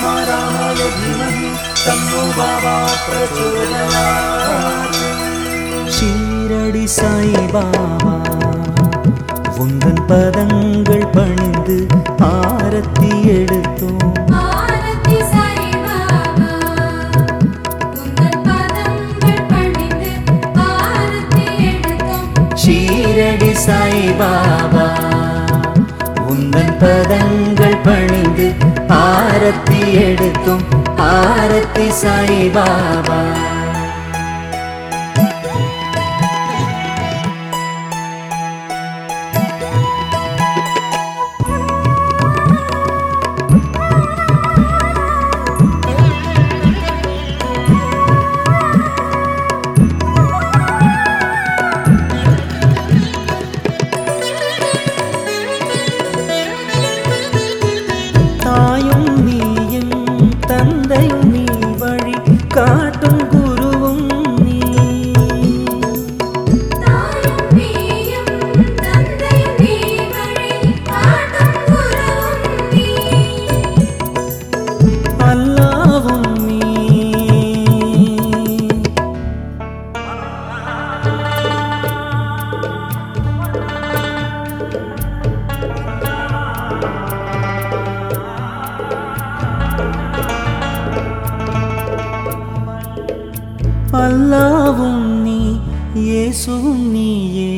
महात्मा रामाय धीमहि तन्नो बाबा प्रचोदयात् ஷீரடி சாய்பாபா உந்தன் பதங்கள் பணிந்து ஆரத்தி எடுத்தோம். ஷீரடி சாய்பாபா உந்தன் பதங்கள் பணி ஆரத்தி எடுக்கும் ஆரத்தி சாய்பாபா. அல்லாவும் நீ இயேசுவும் நீயே.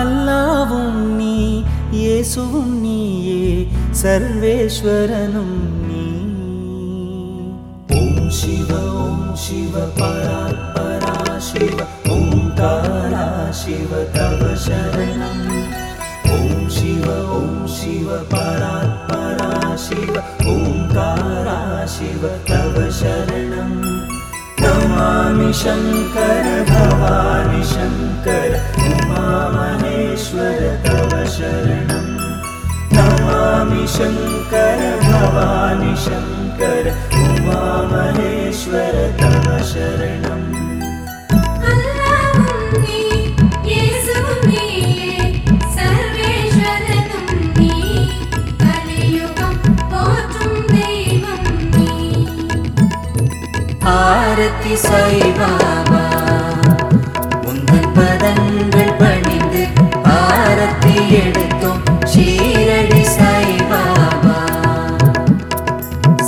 அல்லாவும் நீ இயேசுவும் நீயே சர்வேஸ்வரனும் நீ. ஓம் சிவ ஓம் சிவ பரா பரா சிவ ஓம் தாரா சிவ தவ சரணம். ॐ शिव ॐ शिव परात्मरा शिव ओङ्कारा शिव तव शरणं। नमामि शङ्कर भवानि शङ्कर उमामहेश्वर तव शरणं। नमामि शङ्कर भवानि शङ्कर उमामहे ஆரத்தி சாய் பாபா. பதங்கள் பணிந்து ஆரத்தி எடுத்தோம் ஷீரடி சாய்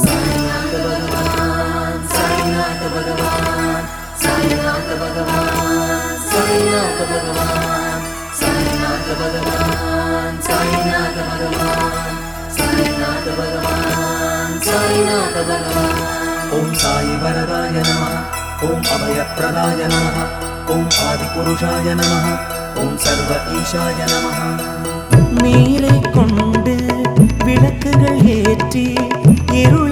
சாய்நாத பகவான் சாய்நாத பகவான் சாய்நாத பகவான் சாய்நாத பகவான் சாய்நாத பகவான் சாய்நாத பகவான் சாய்நாத பகவான் சாய்நாத பகவான். ஓம் சாயி வரதாய நம ஓம் அபயப்பிரதாய நம ஓம் ஆதிபுருஷாய நம ஓம் சர்வ ஈஷாய நம. நீரை கொண்டு விளக்குகள் ஏற்றி இருள்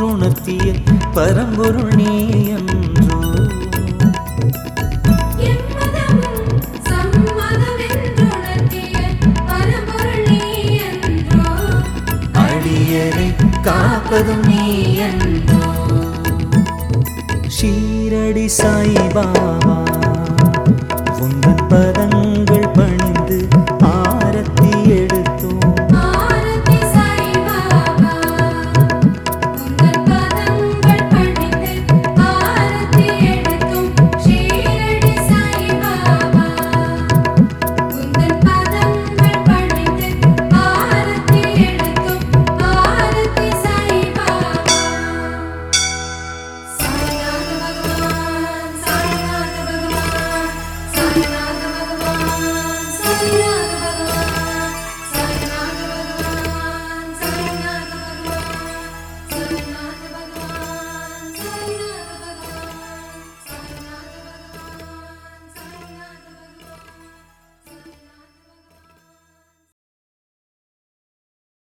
என்றுணர்த்திய பரம்பொருள் நீ என்றோ அடியரை காப்பதும் நீ என்றோ ஷீரடி சாய்